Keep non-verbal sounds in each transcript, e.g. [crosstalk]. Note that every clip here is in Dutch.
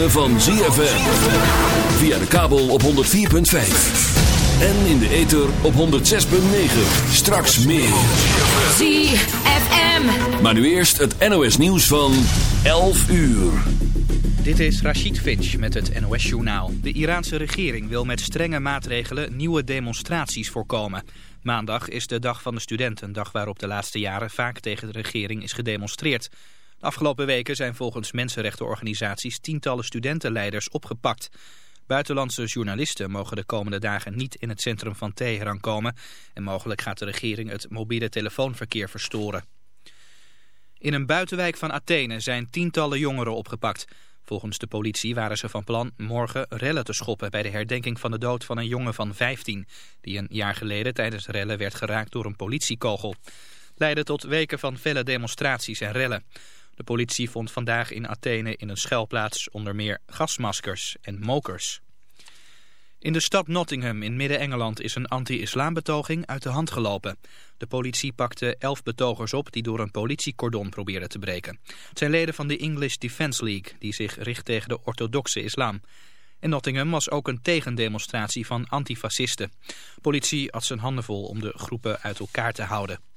Ritme van ZFM. Via de kabel op 104.5. En in de ether op 106.9. Straks meer. ZFM. Maar nu eerst het NOS nieuws van 11 uur. Dit is Rachid Finch met het NOS-journaal. De Iraanse regering wil met strenge maatregelen nieuwe demonstraties voorkomen. Maandag is de dag van de student, een dag waarop de laatste jaren vaak tegen de regering is gedemonstreerd. Afgelopen weken zijn volgens mensenrechtenorganisaties tientallen studentenleiders opgepakt. Buitenlandse journalisten mogen de komende dagen niet in het centrum van Teheran komen en mogelijk gaat de regering het mobiele telefoonverkeer verstoren. In een buitenwijk van Athene zijn tientallen jongeren opgepakt. Volgens de politie waren ze van plan morgen rellen te schoppen bij de herdenking van de dood van een jongen van 15, die een jaar geleden tijdens rellen werd geraakt door een politiekogel. Leidde tot weken van felle demonstraties en rellen. De politie vond vandaag in Athene in een schuilplaats onder meer gasmaskers en mokers. In de stad Nottingham in Midden-Engeland is een anti-islambetoging uit de hand gelopen. De politie pakte elf betogers op die door een politiecordon probeerden te breken. Het zijn leden van de English Defence League die zich richt tegen de orthodoxe islam. In Nottingham was ook een tegendemonstratie van antifascisten. Politie had zijn handen vol om de groepen uit elkaar te houden.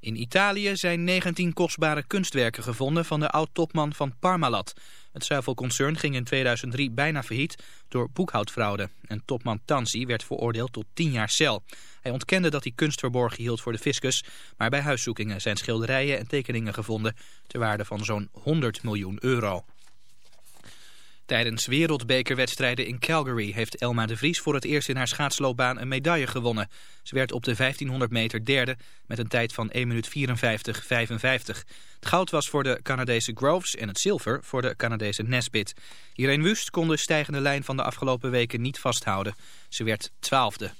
In Italië zijn 19 kostbare kunstwerken gevonden van de oud-topman van Parmalat. Het zuivelconcern ging in 2003 bijna failliet door boekhoudfraude. En topman Tansi werd veroordeeld tot 10 jaar cel. Hij ontkende dat hij kunst verborgen hield voor de fiscus, maar bij huiszoekingen zijn schilderijen en tekeningen gevonden ter waarde van zo'n 100 miljoen euro. Tijdens wereldbekerwedstrijden in Calgary heeft Elma de Vries voor het eerst in haar schaatsloopbaan een medaille gewonnen. Ze werd op de 1500 meter derde met een tijd van 1 minuut 54-55. Het goud was voor de Canadese Groves en het zilver voor de Canadese Nesbit. Irene Wust kon de stijgende lijn van de afgelopen weken niet vasthouden. Ze werd twaalfde.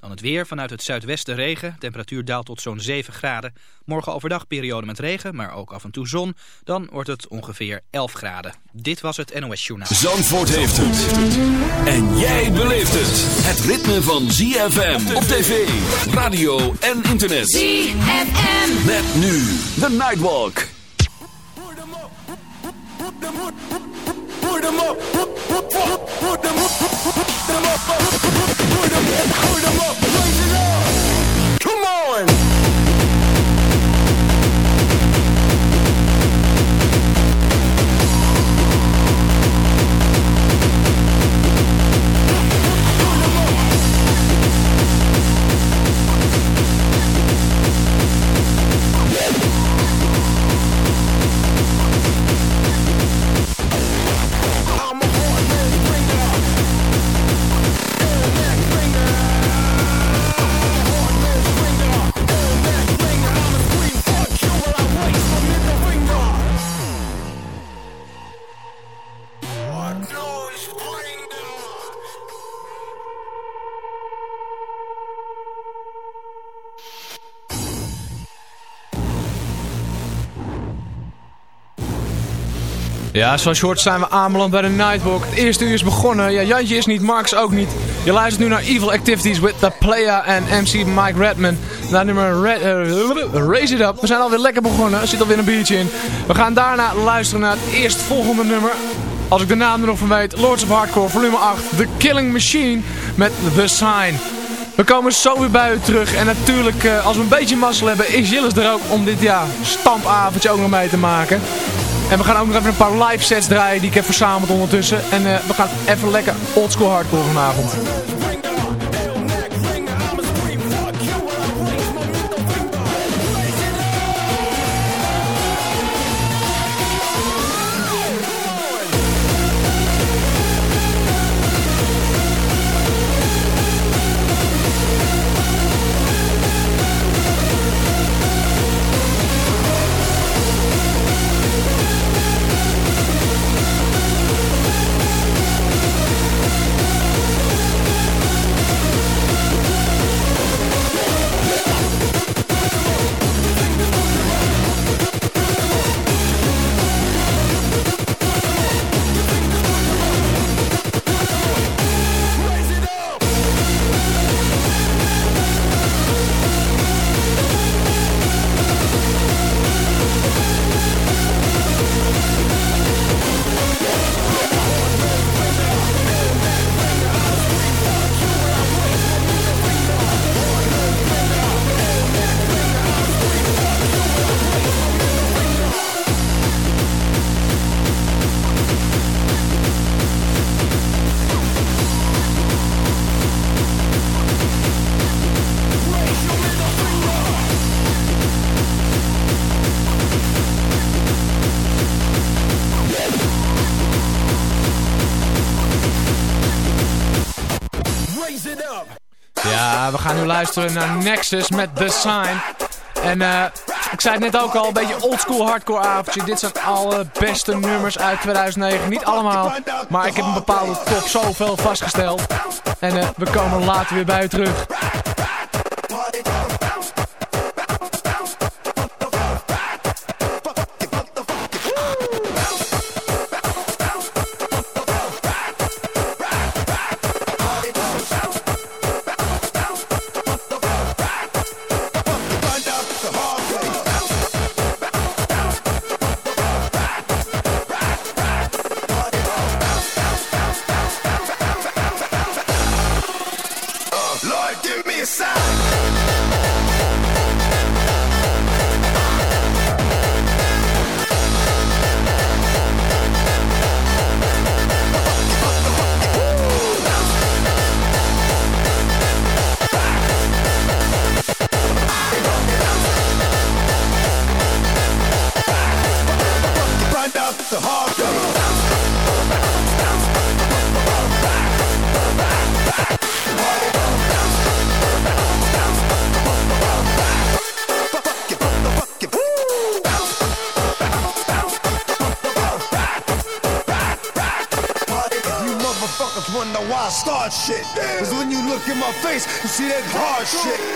Dan het weer, vanuit het zuidwesten regen. Temperatuur daalt tot zo'n 7 graden. Morgen overdag periode met regen, maar ook af en toe zon. Dan wordt het ongeveer 11 graden. Dit was het NOS Journaal. Zandvoort heeft het. En jij beleeft het. Het ritme van ZFM op tv, radio en internet. ZFM. Met nu The Nightwalk. put them up, put, put, put, put them up, put, put, put put them up, put them up, raise it up. Come on. Ja, zoals je hoort zijn we aanbeland bij de Nightwalk. Het eerste uur is begonnen. Ja, Jantje is niet, Marks ook niet. Je luistert nu naar Evil Activities with The Player en MC Mike Redman. Naar nummer Red, eh, Raise It Up. We zijn alweer lekker begonnen. Er zit alweer een biertje in. We gaan daarna luisteren naar het eerstvolgende nummer. Als ik de naam er nog van weet. Lords of Hardcore, volume 8. The Killing Machine met The Sign. We komen zo weer bij u terug. En natuurlijk, eh, als we een beetje mazzel hebben, is Jillis er ook om dit ja, stampavondje ook nog mee te maken. En we gaan ook nog even een paar live sets draaien die ik heb verzameld ondertussen. En eh, we gaan even lekker oldschool hardcore vanavond. Luisteren naar Nexus met The Sign. En uh, ik zei het net ook al, een beetje oldschool hardcore avondje. Dit zijn alle beste nummers uit 2009. Niet allemaal, maar ik heb een bepaalde top zoveel vastgesteld. En uh, we komen later weer bij u terug. my face. You see that hard shit.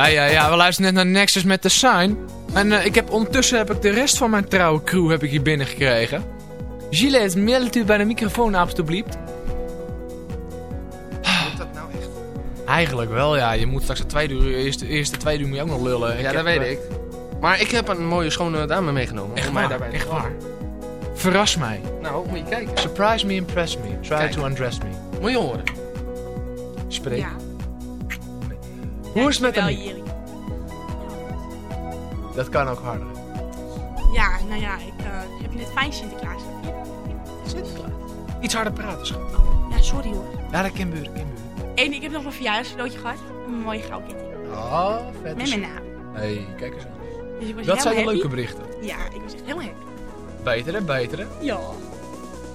Ja, ja, ja. We luisteren net naar Nexus met The Sign. En eh, ik heb, ondertussen heb ik de rest van mijn trouwe crew heb ik hier binnengekregen. Gilles, meld u bij de microfoon alstublieft. Moet dat nou echt? Eigenlijk wel, ja. Je moet straks de tweede uur, eerste, eerste tweede uur moet je ook nog lullen. Ja, dat weet eh, ik. Maar ik heb een mooie schone dame meegenomen. Echt om mij waar, daarbij echt waar. Verras mij. Nou, moet je kijken. Surprise me, impress me. Try Kijk. to undress me. Moet je horen. Spreek. Ja. Hoe is het met wel hem? hier. Dat kan ook harder. Ja, nou ja, ik eh, heb net fijn Sinterklaas. Sinterklaas. Iets harder praten, schat. Ja, sorry hoor. Ja, dat kan gebeuren. En ik heb nog een verjaardagscadeautje gehad. Een mooie goudketting. Oh, vet. Met mijn naam. hey, kijk eens aan. Dus Dat zijn de leuke berichten. Ja, ik was echt helemaal happy. Betere, betere. Ja.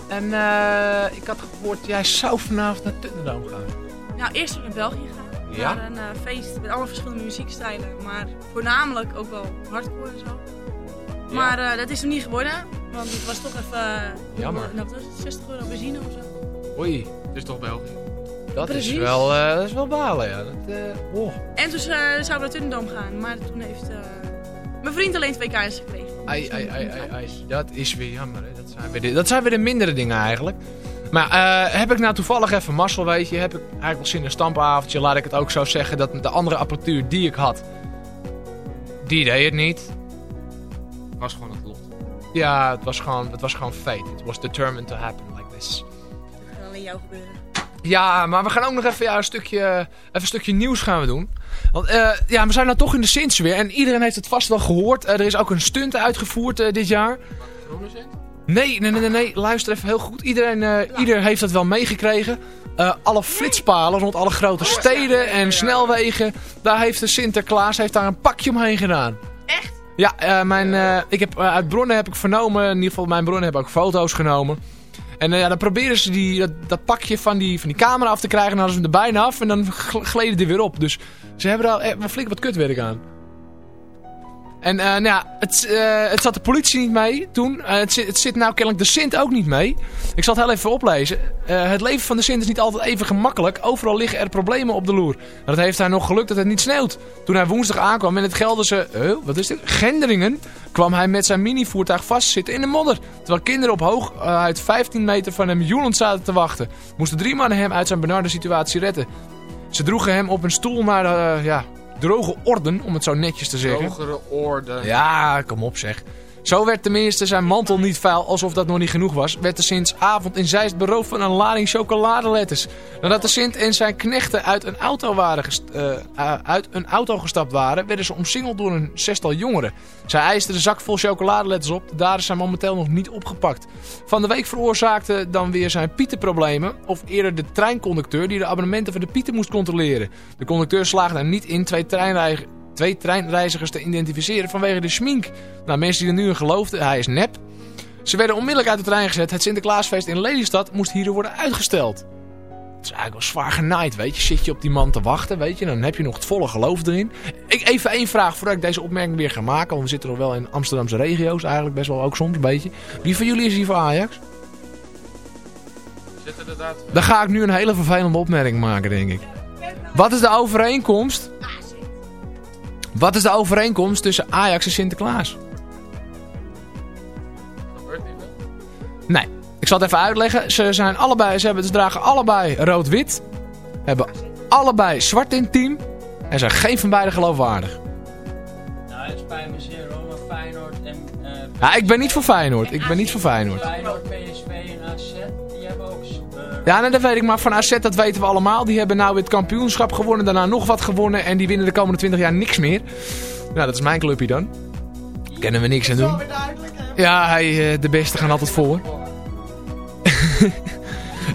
En eh, ik had gehoord, jij zou vanavond naar Thunderdome gaan. Nou, eerst naar België gaan. Ja? Naar een eh, feest met alle verschillende muziekstijlen. Maar voornamelijk ook wel hardcore en zo. Maar eh, dat is hem niet geworden. Want het was toch even... eh, Jammer. Nou, wat was het? 60 euro benzine of zo. Oei, Het is toch België? dat is, wel, eh, dat is wel balen, ja. Dat, eh, oh. En toen zouden we naar Thunderdome gaan. Maar toen heeft eh, mijn vriend alleen twee kaartjes gekregen. Ai, ai, ai, ai, ai. Dat is weer jammer, hè. Dat zijn weer de, dat zijn weer de mindere dingen eigenlijk. Maar eh, heb ik nou toevallig even mazzel, weet je. Heb ik eigenlijk wel zin in een stampavondje. Laat ik het ook zo zeggen dat de andere apparatuur die ik had, die deed het niet. Was gewoon het lot. Ja, het was gewoon, het was gewoon fate. It was determined to happen like this. Dat kan alleen jou gebeuren. Ja, maar we gaan ook nog even ja, een, stukje, even een stukje nieuws gaan we doen. Want eh, ja, we zijn nou toch in de Sins weer. En iedereen heeft het vast wel gehoord. Eh, er is ook een stunt uitgevoerd eh, dit jaar. Nee, nee, nee, nee, nee. Luister even heel goed. Iedereen, eh, ieder heeft het wel meegekregen. Eh, alle flitspalen rond alle grote steden en snelwegen. Daar heeft de Sinterklaas heeft daar een pakje omheen gedaan. Echt? Ja, eh, mijn, ik heb, uit bronnen heb ik vernomen. In ieder geval mijn bronnen hebben ook foto's genomen. En ja, dan proberen ze die, dat, dat pakje van die, van die camera af te krijgen. En dan hadden ze hem er bijna af. En dan gl- gleden die weer op. Dus ze hebben daar flink wat kutwerk aan. En eh, nou ja, het, eh, het zat de politie niet mee toen. Eh, het, zit, het zit nou kennelijk de Sint ook niet mee. Ik zal het heel even oplezen. Het leven van de Sint is niet altijd even gemakkelijk. Overal liggen er problemen op de loer. Maar het heeft hij nog gelukt dat het niet sneeuwt. Toen hij woensdag aankwam in het Gelderse... wat is dit? Genderingen kwam hij met zijn minivoertuig vastzitten in de modder. Terwijl kinderen op hoogheid 15 meter van hem joelend zaten te wachten. Moesten drie mannen hem uit zijn benarde situatie redden. Ze droegen hem op een stoel naar de ja, droge orden, om het zo netjes te zeggen. Hogere orde. Ja, kom op zeg. Zo werd tenminste zijn mantel niet vuil, alsof dat nog niet genoeg was. Werd de Sint avond in Zeist beroofd van een lading chocoladeletters. Nadat de Sint en zijn knechten uit een auto, eh, eh, uit een auto gestapt waren, werden ze omsingeld door een zestal jongeren. Zij eisten de zak vol chocoladeletters op. De daders zijn momenteel nog niet opgepakt. Van de week veroorzaakte dan weer zijn pietenproblemen. Of eerder de treinconducteur die de abonnementen van de pieten moest controleren. De conducteur slaagde er niet in twee treinreizigers twee treinreizigers te identificeren vanwege de schmink. Nou, mensen die er nu in geloofden, hij is nep. Ze werden onmiddellijk uit de trein gezet. Het Sinterklaasfeest in Lelystad moest hierdoor worden uitgesteld. Het is eigenlijk wel zwaar genaaid, weet je. Zit je op die man te wachten, weet je. Dan heb je nog het volle geloof erin. Ik, even één vraag voordat ik deze opmerking weer ga maken. Want we zitten nog wel in Amsterdamse regio's. Eigenlijk best wel ook soms een beetje. Wie van jullie is hier voor Ajax? Dan ga ik nu een hele vervelende opmerking maken, denk ik. Wat is de overeenkomst? Wat is de overeenkomst tussen Ajax en Sinterklaas? Gebeurt niet veel. Nee, ik zal het even uitleggen. Ze, zijn allebei, ze, hebben, ze dragen allebei rood-wit. Hebben allebei zwart in het team. En zijn geen van beiden geloofwaardig. Nou, het spijt me zeer hoor, maar Feyenoord en... eh, Ja, ik ben niet voor Feyenoord. Ik ben niet voor Feyenoord. Feyenoord, PSV Ja, nee, dat weet ik. Maar van AZ, dat weten we allemaal. Die hebben nou weer het kampioenschap gewonnen. Daarna nog wat gewonnen. En die winnen de komende 20 jaar niks meer. Nou, dat is mijn clubje dan. Kennen we niks aan doen. Ja, hij, eh, de beste gaan altijd voor. [laughs]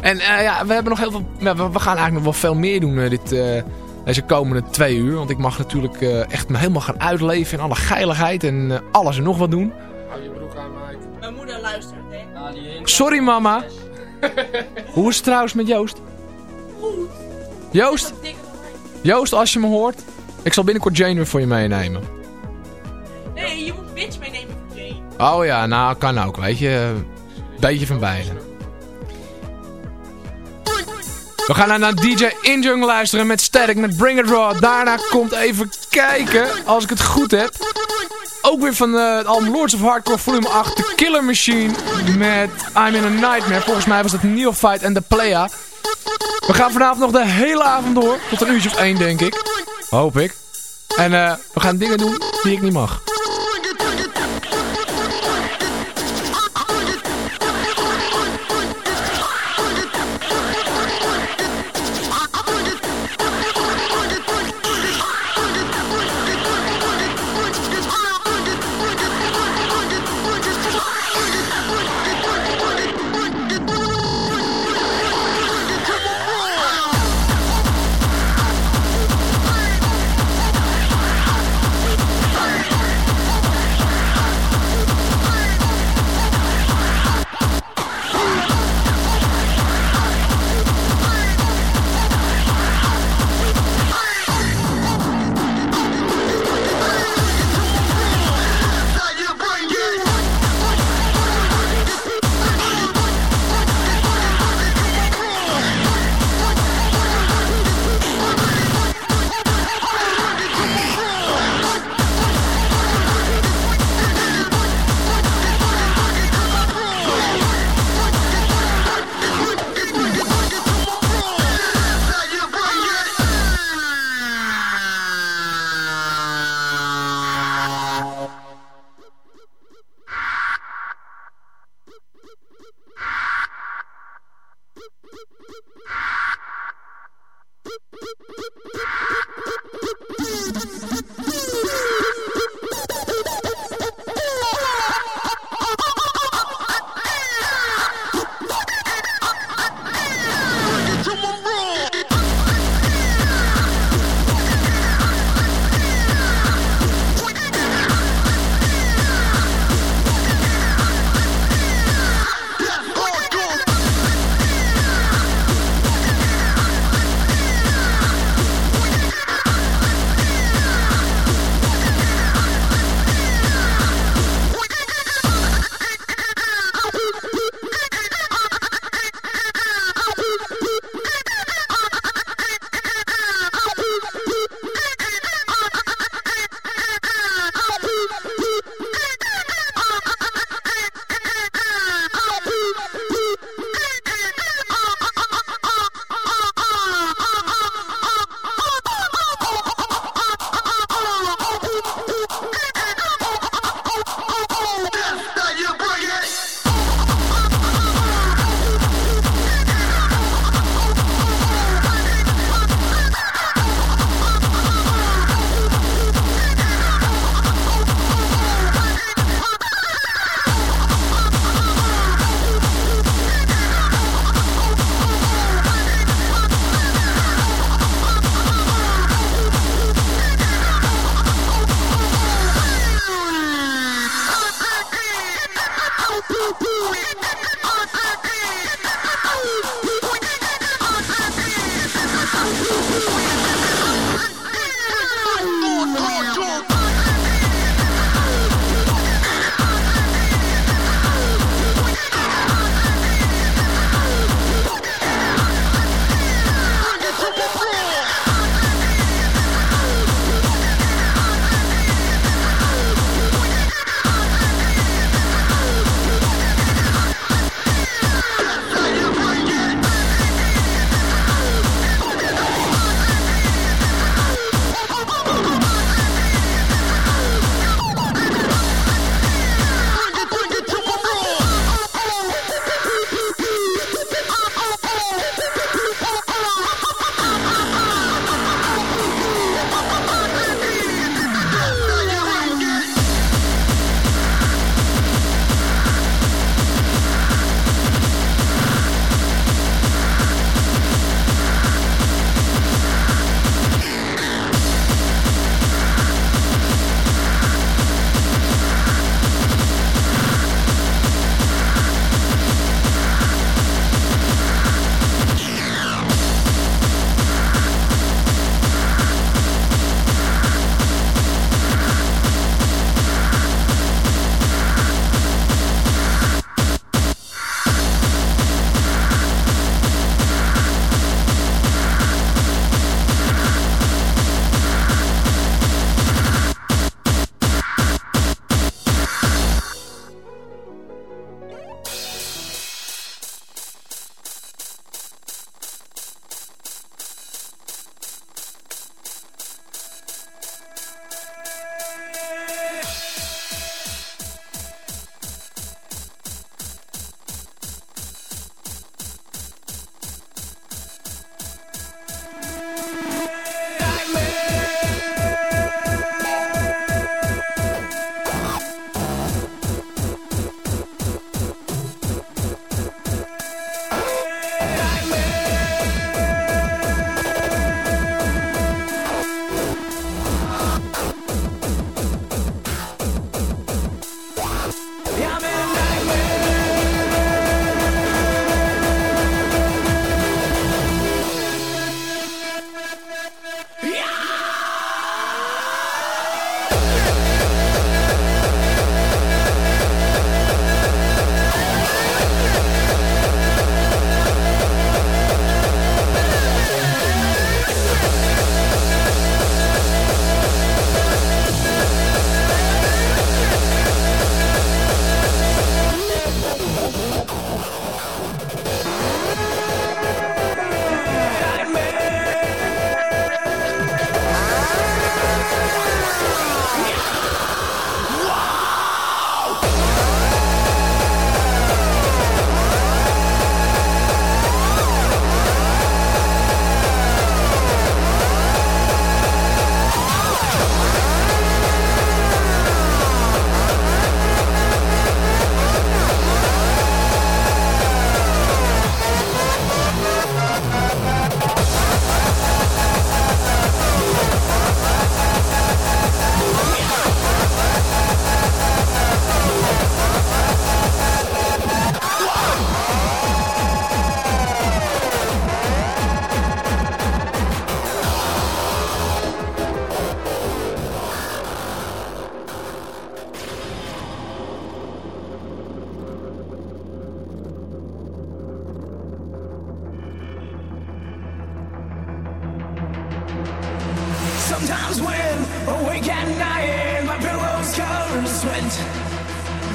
en eh, ja, we hebben nog heel veel... ja, we, gaan eigenlijk nog wel veel meer doen eh, dit, eh, deze komende twee uur. Want ik mag natuurlijk eh, echt me helemaal gaan uitleven in alle geiligheid. En eh, alles en nog wat doen. Hou je broek aan, Mike. Mijn moeder luistert, hè. nou, Sorry, mama. [laughs] Hoe is het trouwens met Joost? Joost? Joost, als je me hoort, ik zal binnenkort Jane weer voor je meenemen. Nee, je moet bitch meenemen voor Jane. Oh ja, nou kan ook, weet je. Beetje van beide. We gaan naar- naar DJ Injung luisteren met Static, met Bring It Raw. Daarna komt even kijken, als ik het goed heb. Ook weer van eh, het album Lords of Hardcore volume 8, The Killer Machine met I'm in a Nightmare. Volgens mij was het Neophyte en The Playa. We gaan vanavond nog de hele avond door, tot een uurtje of één denk ik. Hoop ik. En eh, we gaan dingen doen die ik niet mag.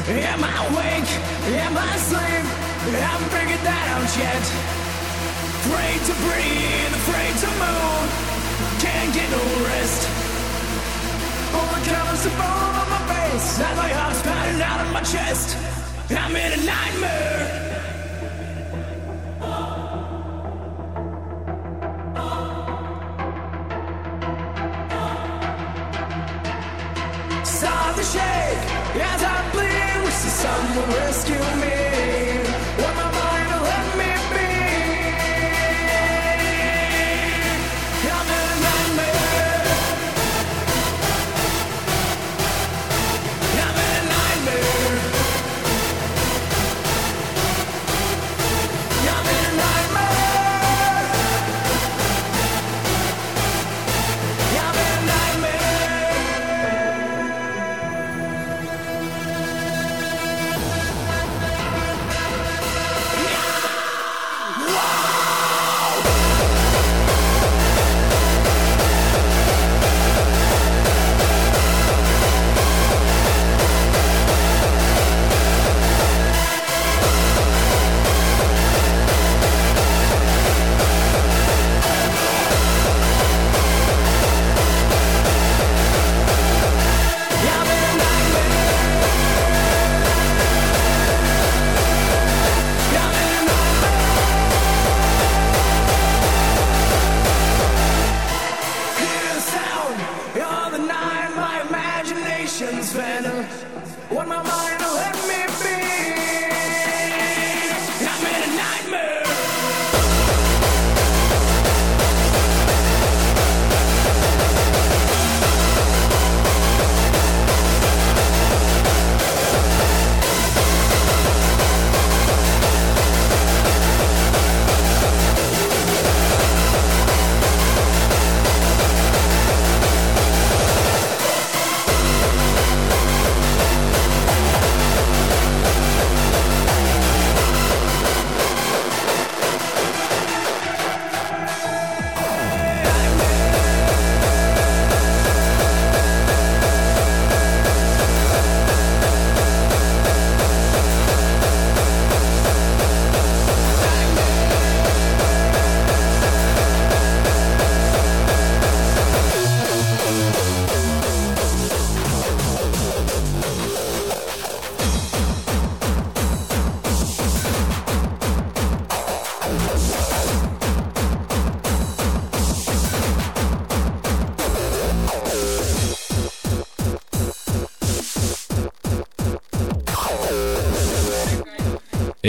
Am I awake? Am I asleep? I haven't figured that out yet. Afraid to breathe, afraid to move. Can't get no rest. Overcoming the bone on my face. As my heart's pounding out of my chest. I'm in a nightmare. Come rescue me.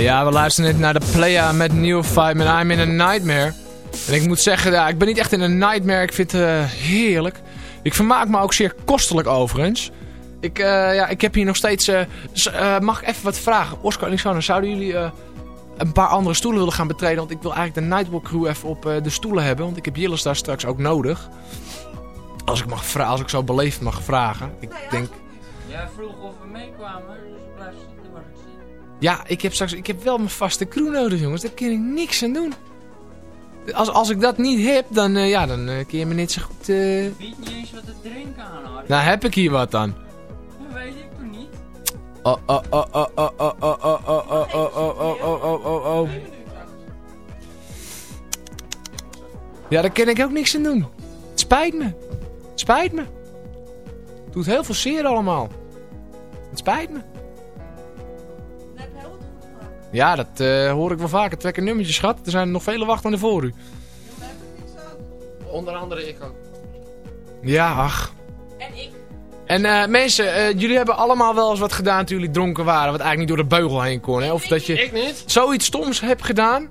Ja, we luisteren net naar de Playa met New Five met I'm in a Nightmare. En ik moet zeggen, ja, ik ben niet echt in een nightmare. Ik vind het eh, heerlijk. Ik vermaak me ook zeer kostelijk overigens. Ik, eh, ja, ik heb hier nog steeds... eh, mag ik even wat vragen? Oscar en Alexander, zouden jullie een paar andere stoelen willen gaan betreden? Want ik wil eigenlijk de Nightwalk crew even op de stoelen hebben. Want ik heb Jillis daar straks ook nodig. Als ik, mag als ik zo beleefd mag vragen. Ik denk... Jij vroeg of we meekwamen, dus blijf zitten waar ik. Ja, ik heb straks, ik heb wel mijn vaste crew nodig, jongens. Daar kan ik niks aan doen. Als, als ik dat niet heb, dan, eh, ja, dan eh, kun je me niet zo goed... eh, Biedt niet eens wat te drinken aan, hoor. Nou, heb ik hier wat dan? Dat weet ik toch niet? Oh, oh, oh, oh, oh, oh, oh, oh, oh, oh, oh, oh, oh, oh, oh, oh, oh. Ja, daar kan ik ook niks aan doen. Het spijt me. Het spijt me. Het doet heel veel zeer allemaal. Het spijt me. Ja, dat eh, hoor ik wel vaker. Trek een nummertje, schat. Er zijn nog vele wachtenden voor u. Onder andere ik ook. Ja, ach. En ik. En eh, mensen, eh, jullie hebben allemaal wel eens wat gedaan toen jullie dronken waren. Wat eigenlijk niet door de beugel heen kon. Hè? Of dat je Ik niet. zoiets stoms hebt gedaan.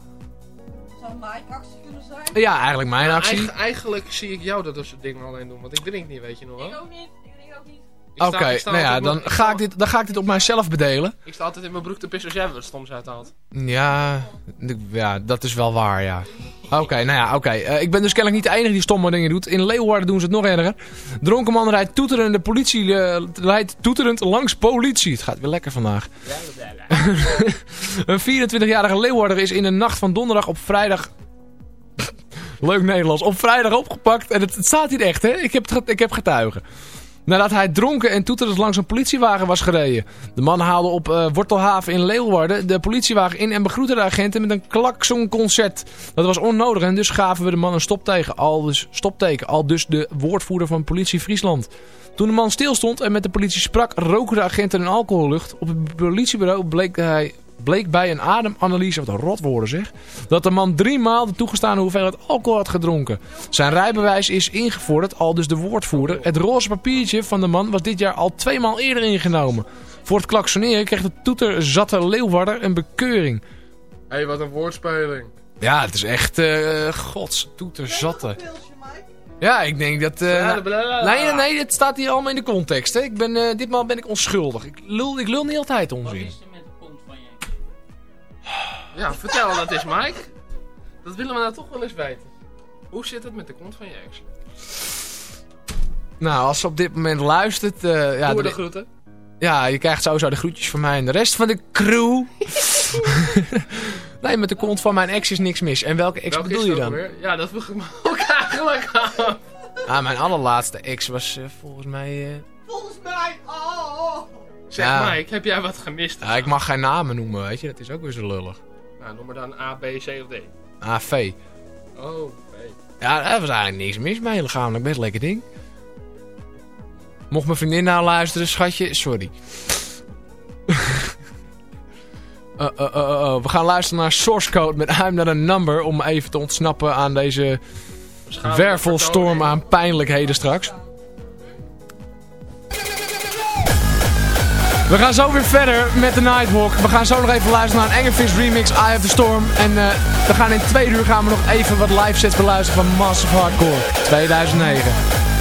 Zou mijn actie kunnen zijn? Ja, eigenlijk mijn actie. Eigen- eigenlijk zie ik jou dat soort dingen alleen doen. Want ik drink niet, weet je nog wel. Ik ook niet. Oké, nou ja, dan ga, ik dit, dan ga ik dit op mijzelf bedelen. Ik sta altijd in mijn broek te pissen als jij wat stoms uithaalt. Ja, ja, dat is wel waar, ja. Oké, nou ja, oké. Eh, ik ben dus kennelijk niet de enige die stomme dingen doet. In Leeuwarden doen ze het nog erger. Dronken man rijdt toeterend, de politie eh, rijdt toeterend langs politie. Het gaat weer lekker vandaag. een 24-jarige Leeuwarder is in de nacht van donderdag op vrijdag Leuk Nederlands. Op vrijdag opgepakt. En het, het staat hier echt, hè. Ik heb, ik heb getuigen. Nadat hij dronken en toeterend langs een politiewagen was gereden. De man haalde op eh, Wortelhaven in Leeuwarden de politiewagen in en begroette de agenten met een klaksonconcert. Dat was onnodig en dus gaven we de man een stopteken. Al dus, stopteken, al dus de woordvoerder van politie Friesland. Toen de man stilstond en met de politie sprak, roken de agenten een alcohollucht. Op het politiebureau bleek, hij, bleek bij een ademanalyse, wat een rotwoorden zeg, dat de man drie maal de toegestane hoeveelheid alcohol had gedronken. Zijn rijbewijs is ingevorderd, al dus de woordvoerder. Het roze papiertje van de man was dit jaar al twee maal eerder ingenomen. Voor het klaksoneren kreeg de toeterzatte Leeuwarder een bekeuring. Hé, hey, wat een woordspeling. Ja, het is echt, eh gods, toeterzatte. Ja, ik denk dat... blablabla. Nee, nee, nee, het staat hier allemaal in de context. Hè. Ik ben, eh, ditmaal ben ik onschuldig. Ik lul, ik lul niet altijd Wat onzin. Ja, vertel dat is Mike. Dat willen we nou toch wel eens weten. Hoe zit het met de kont van je ex? Nou, als ze op dit moment luistert... eh, ja, Doe de- de groeten. ja, je krijgt sowieso de groetjes van mij en de rest van de crew. [laughs] nee, met de kont van mijn ex is niks mis. En welke ex Welke bedoel je dan? weer? Ja, dat vroeg ik me ook eigenlijk af. Ah, mijn allerlaatste ex was eh, volgens mij... eh, Zeg Ja. Mike, heb jij wat gemist? ja, ik mag geen namen noemen, weet je. Dat is ook weer zo lullig. Nou, noem maar dan A, B, C of D. AV. Oh, B. Ja, daar was eigenlijk niks mis mee. Lichamelijk best lekker ding. Mocht mijn vriendin nou luisteren, schatje, sorry. Uh, uh, uh. We gaan luisteren naar Source Code met I'm Not A Number... om even te ontsnappen aan deze wervelstorm aan pijnlijkheden straks. We gaan zo weer verder met de Nightwalk. We gaan zo nog even luisteren naar een Engelfish remix, Eye of the Storm. En eh, we gaan in twee uur gaan we nog even wat live sets beluisteren van Massive Hardcore 2009.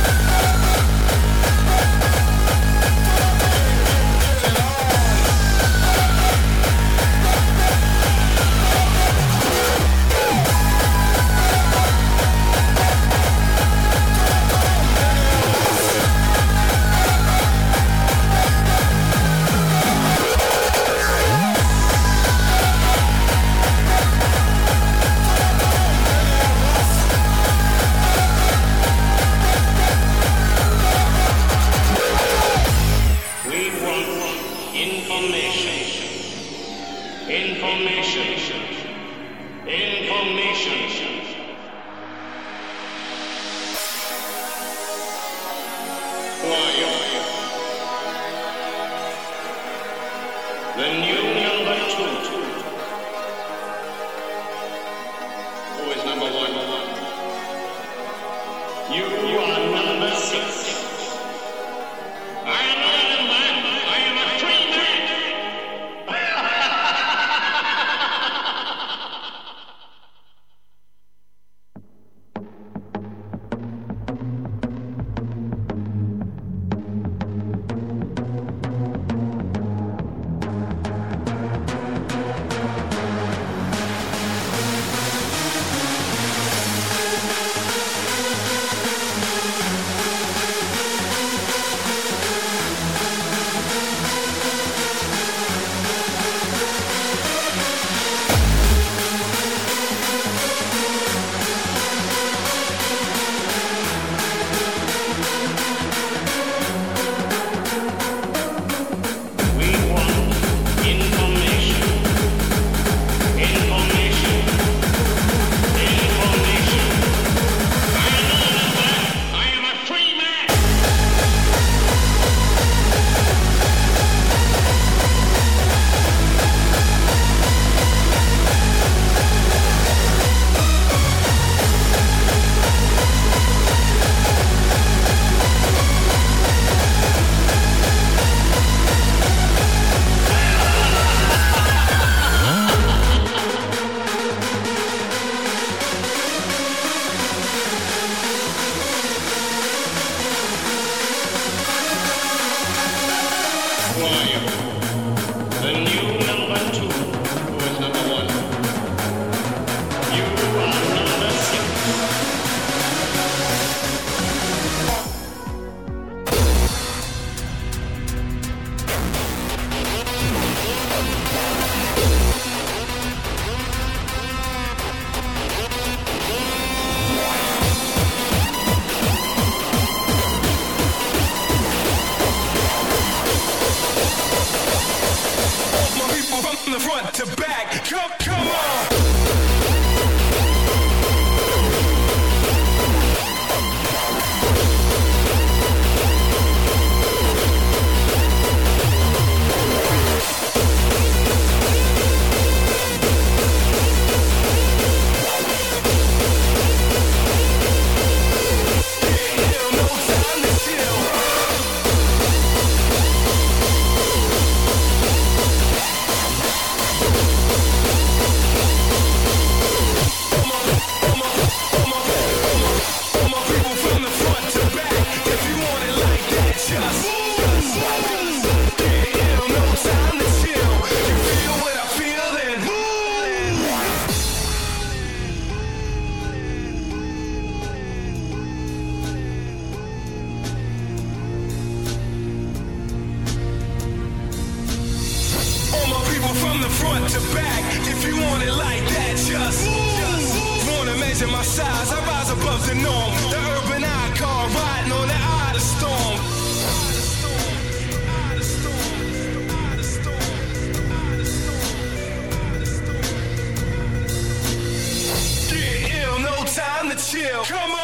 From the front to back, if you want it like that, just, just wanna measure my size. I rise above the norm. The urban icon riding on the eye storm. Get ill, no time to chill. Come on.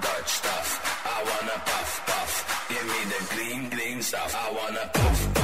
Dutch stuff. I wanna puff, puff. Give me the green, green stuff. I wanna puff.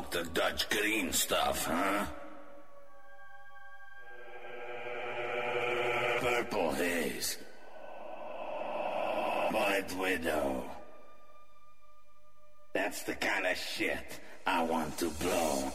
smoke the Dutch green stuff, huh? Purple haze. White widow. That's the kind of shit I want to blow.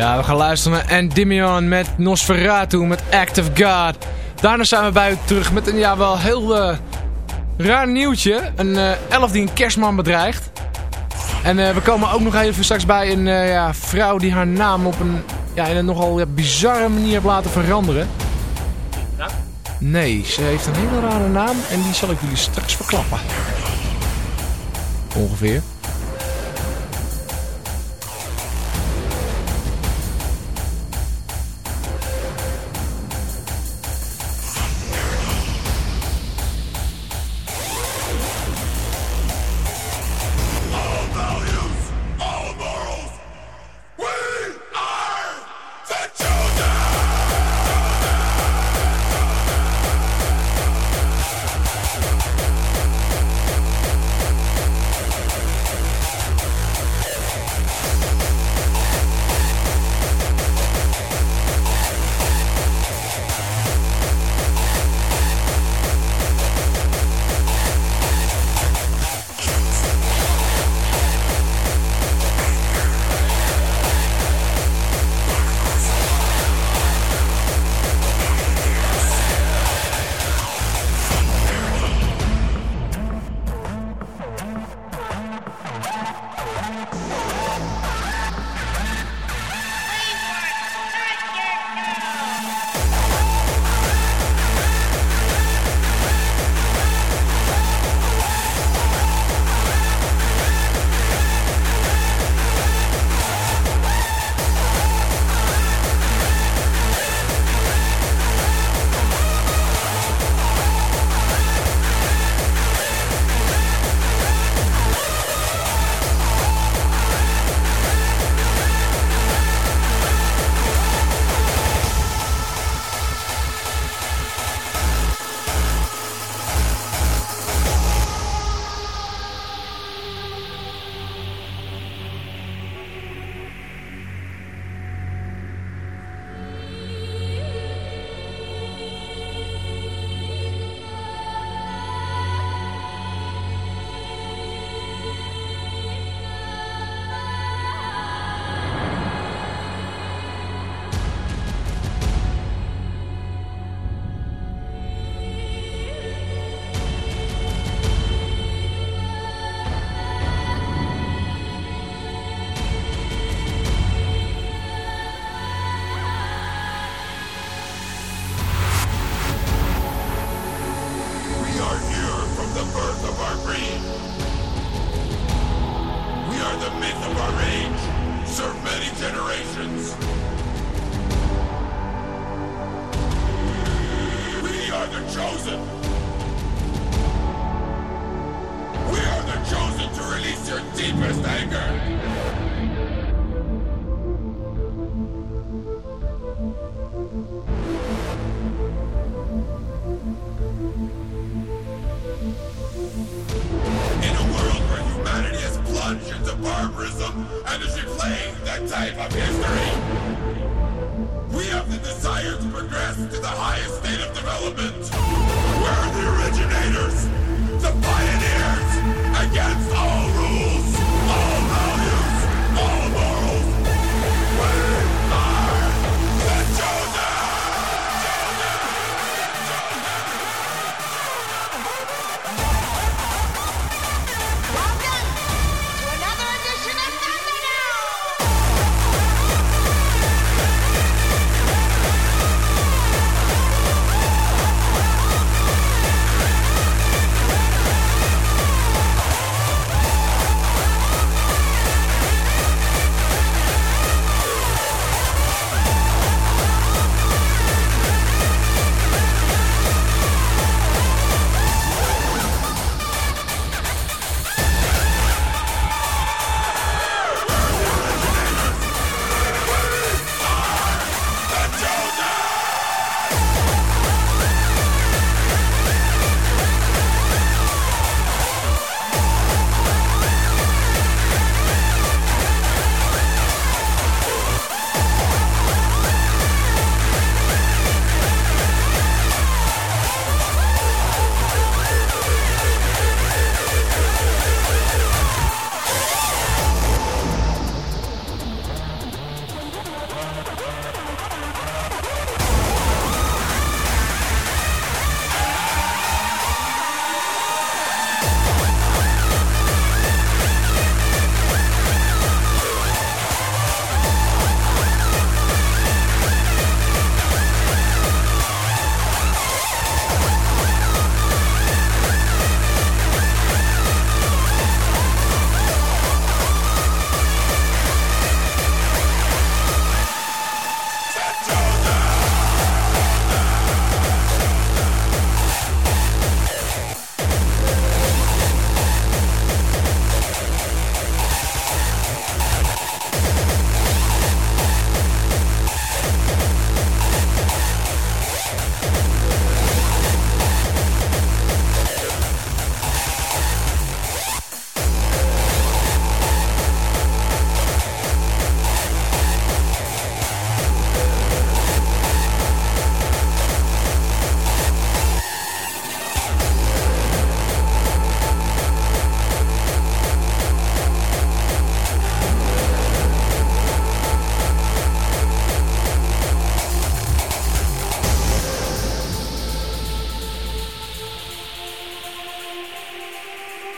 Ja, we gaan luisteren naar Endymion met Nosferatu, met Act of God. Daarna zijn we bij u terug met een ja, wel heel eh, raar nieuwtje. Een eh, elf die een kerstman bedreigt. En eh, we komen ook nog even straks bij een ja, vrouw die haar naam op een, ja, in een nogal bizarre manier heeft laten veranderen. Nee, ze heeft een hele rare naam en die zal ik jullie straks verklappen. Ongeveer.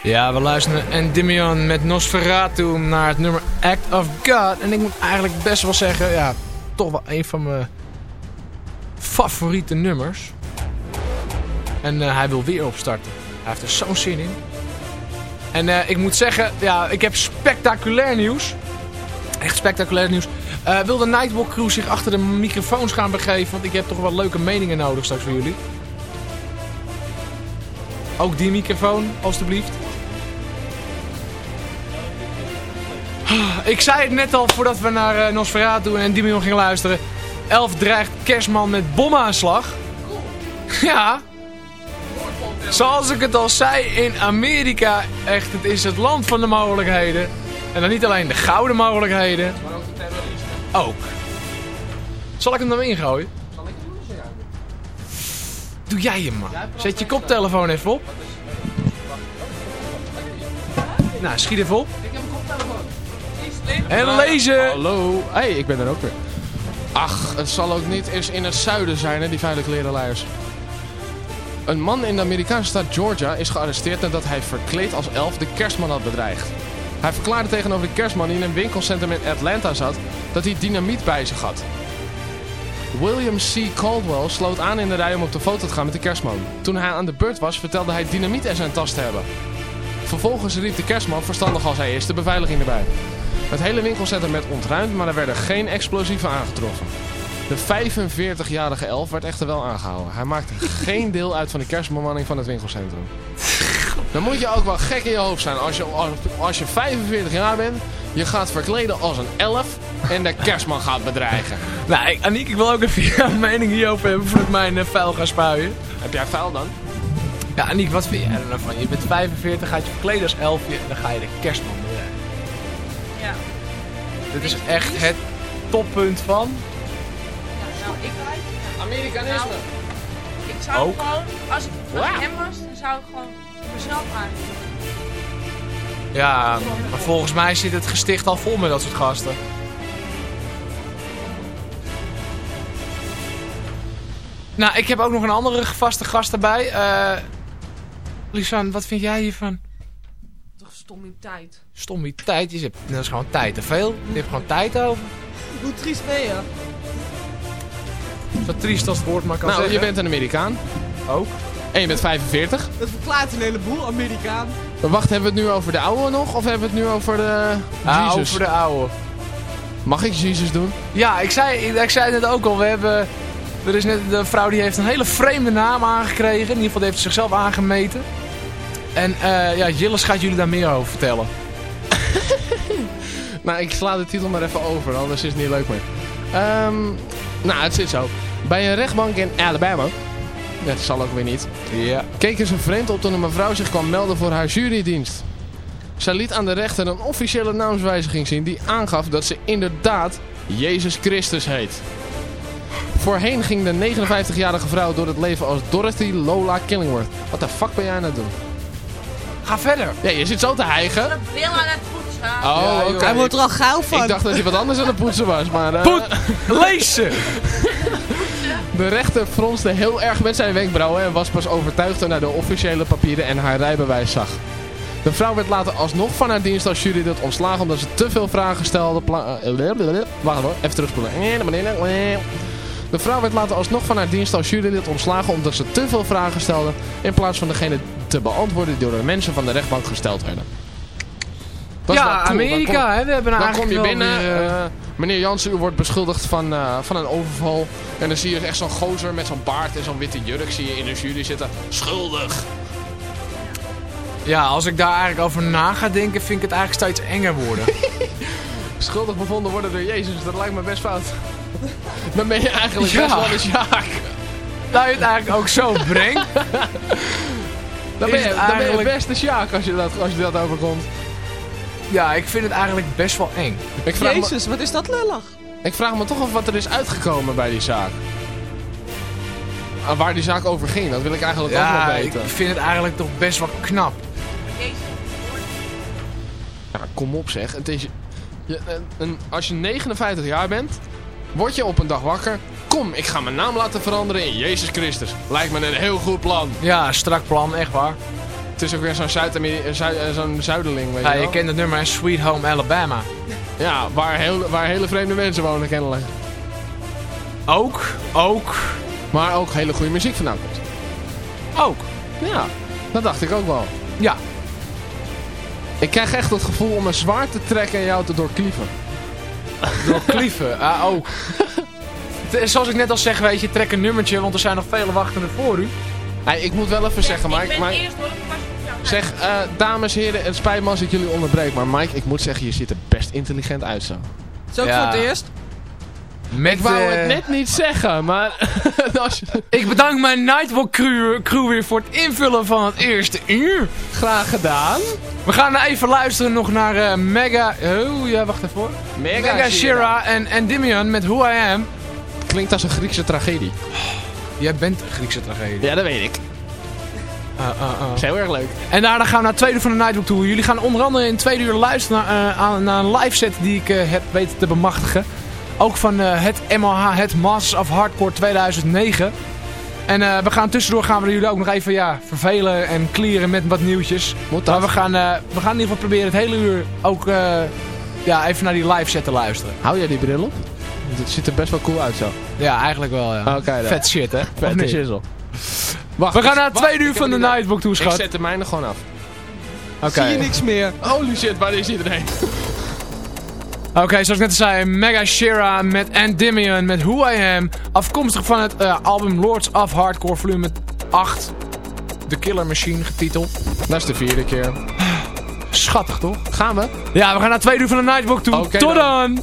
Ja, we luisteren Endymion met Nosferatu naar het nummer Act of God. En ik moet eigenlijk best wel zeggen, ja, toch wel een van mijn favoriete nummers. En eh, hij wil weer opstarten. Hij heeft er zo'n zin in. En eh, ik moet zeggen, ja, ik heb spectaculair nieuws. Echt spectaculair nieuws. Eh, wil de Nightwalk Crew zich achter de microfoons gaan begeven? Want ik heb toch wat leuke meningen nodig straks voor jullie. Ook die microfoon, alstublieft. Ik zei het net al voordat we naar uh, Nosferatu en Endymion gingen luisteren. Elf dreigt kerstman met bomaanslag. Ja. Zoals ik het al zei, in Amerika, echt, het is het land van de mogelijkheden. En dan niet alleen de gouden mogelijkheden. Maar ook de terroristen. Ook. Zal ik hem dan ingooien? Zal ik het doen? Doe jij hem maar. Zet je koptelefoon even op. Nou, schiet even op. En lezen. Hallo. Hé, hey, ik ben er ook weer. Ach, het zal ook niet eens in het zuiden zijn, hè, die vuile klerenleiers. Een man in de Amerikaanse staat Georgia is gearresteerd nadat hij verkleed als elf de kerstman had bedreigd. Hij verklaarde tegenover de kerstman die in een winkelcentrum in Atlanta zat dat hij dynamiet bij zich had. William C. Caldwell sloot aan in de rij om op de foto te gaan met de kerstman. Toen hij aan de beurt was, vertelde hij dynamiet in zijn tas te hebben. Vervolgens riep de kerstman, verstandig als hij is, de beveiliging erbij. Het hele winkelcentrum werd ontruimd, maar er werden geen explosieven aangetroffen. De 45-jarige elf werd echter wel aangehouden. Hij maakte geen deel uit van de kerstbemanning van het winkelcentrum. Dan moet je ook wel gek in je hoofd zijn. Als je, als, als je 45 jaar bent, je gaat verkleden als een elf en de kerstman gaat bedreigen. Nou, ik, Aniek, ik wil ook even jouw mening hierover hebben voordat ik mijn uh, vuil ga spuien. Heb jij vuil dan? Ja, Aniek, wat vind jij er nou van? Je bent 45, gaat je verkleden als elfje en dan ga je de kerstman. Dit is echt het toppunt van. Nou, ik... Amerikanisme. Ik zou Ook? gewoon, als ik, als ik Wauw. hem was, dan zou ik gewoon mezelf aan. Ja, maar volgens mij zit het gesticht al vol met dat soort gasten. Nou, ik heb ook nog een andere vaste gast erbij. Eh Lisanne, wat vind jij hiervan? Toch stom in tijd. Tijd. Je hebt, dat is gewoon tijd te veel. Je hebt gewoon tijd over. Hoe triest ben je? Zo triest als het woord maar kan Nou, zeggen. je bent een Amerikaan. Ook. En je bent 45. Dat verklaart een heleboel, Amerikaan. Maar wacht, hebben we het nu over de oude nog? Of hebben we het nu over de... Ah, Jesus? over de oude. Mag ik Jesus doen? Ja, ik zei, ik, ik zei het net ook al. We hebben... Er is net de vrouw die heeft een hele vreemde naam aangekregen. In ieder geval die heeft zichzelf aangemeten. En eh ja, Jillis gaat jullie daar meer over vertellen. [laughs] Nou, ik sla de titel maar even over, anders is het niet leuk meer. Ehm, nou, het zit zo. Bij een rechtbank in Alabama, dat zal ook weer niet, Ja. keken ze vreemd op toen een mevrouw zich kwam melden voor haar jurydienst. Zij liet aan de rechter een officiële naamswijziging zien die aangaf dat ze inderdaad Jezus Christus heet. Voorheen ging de 59-jarige vrouw door het leven als Dorothy Lola Killingworth. Wat de fuck ben jij aan het doen? Ga verder. Ja, je zit zo te hijgen. De bril aan het poetsen. Oh. Hij wordt er al gauw van. Ik dacht dat je wat anders aan het poetsen was, maar... eh, Poet! [laughs] Lezen! De rechter fronste heel erg met zijn wenkbrauwen en was pas overtuigd toen hij de officiële papieren en haar rijbewijs zag. De vrouw werd later alsnog van haar dienst als jurylid ontslagen omdat ze te veel vragen stelde. eh, Wacht hoor, even terugspoelen. De vrouw werd later alsnog van haar dienst als jurylid ontslagen omdat ze te veel vragen stelde in plaats van degene te beantwoorden die door de mensen van de rechtbank gesteld werden. Dat Ja, cool. Amerika, hè. We hebben dan kom je binnen, weer, eh, eh, meneer Jansen, u wordt beschuldigd van, eh, van een overval. En dan zie je echt zo'n gozer met zo'n baard en zo'n witte jurk zie je in een jury zitten. Schuldig. ja, als ik daar eigenlijk over na ga denken, vind ik het eigenlijk steeds enger worden. [laughs] Schuldig bevonden worden door Jezus, dat lijkt me best fout. [laughs] Dan ben je eigenlijk Ja. best wel een sjaak. nou je het eigenlijk ook zo brengt. [laughs] Dan Is ben je, het dan ben je eigenlijk- best een sjaak als je, dat, als je dat overkomt. Ja, ik vind het eigenlijk best wel eng. Ik vraag, me, Jezus, wat is dat lullig. ik vraag me toch af wat er is uitgekomen bij die zaak. En waar die zaak over ging, dat wil ik eigenlijk ook Ja, wel ik weten. vind het eigenlijk toch best wel knap. Jezus. Ja, kom op zeg. Het is, je, een, een- als je 59 jaar bent, word je op een dag wakker. Kom, ik ga mijn naam laten veranderen in Jezus Christus. Lijkt me een heel goed plan. Ja, strak plan, echt waar. Het is ook weer zo'n Zuid-Ameri- Zuid, eh, zo'n zuiderling, weet Ja, je je kent het nummer Sweet Home Alabama. Ja, waar, heel, waar hele vreemde mensen wonen kennelijk. Ook, ook, Maar ook hele goede muziek vandaan komt. ook. Ja, dat dacht ik ook wel. Ja, Ik krijg echt het gevoel om een zwaard te trekken en jou te doorklieven. door Klieven, ah, ook. [laughs] Zoals ik net al zeg, weet je, trek een nummertje, want er zijn nog vele wachtende voor u. Hey, ik moet wel even zeggen, ik Mike. ben Mike eerst hoor, ik pas zeg, eh, dames, heren, het spijt me als ik jullie onderbreek. Maar Mike, ik moet zeggen, je ziet er best intelligent uit zo. Ook Ja. voor het eerst. Met, Ik wou eh, het net niet zeggen, maar... [laughs] je... Ik bedank mijn Nightwalk crew, crew weer voor het invullen van het eerste uur. Graag gedaan. We gaan even luisteren nog naar eh, Mega... Oh, ja, wacht even hoor. Mega, Mega Shira en Endymion met Who I Am. Klinkt als een Griekse tragedie. Jij bent een Griekse tragedie. Ja, dat weet ik. Ah, ah, ah. is heel erg leuk. En daarna gaan we naar het tweede uur van de Nightwalk Tour. Jullie gaan onder andere in tweede uur luisteren naar, eh, aan, naar een live set die ik eh, heb weten te bemachtigen. Ook van eh, het MLH, het Masters of Hardcore 2009. En eh, we gaan tussendoor gaan we jullie ook nog even ja, vervelen en clearen met wat nieuwtjes. Moet dat? Maar we gaan, eh, we gaan in ieder geval proberen het hele uur ook eh, ja, even naar die live set te luisteren. Hou jij die bril op? Het ziet er best wel cool uit zo. Ja, eigenlijk wel ja. Oké, dan. Vet shit hè? Of niet? shizzle. Wacht, We gaan naar tweede uur van de idee. Nightwalk Tour, Ik schat. zet de mijne gewoon af. Oké. Zie je niks meer. Holy shit, waar is iedereen? [laughs] Oké, zoals ik net zei, Mega Shira met Endymion met Who I Am. Afkomstig van het eh, album Lords of Hardcore volume 8. The Killer Machine getiteld. Dat is de vierde keer. Schattig toch? Gaan we? Ja, we gaan naar twee uur van de Nightwalk toe. Tot dan. dan!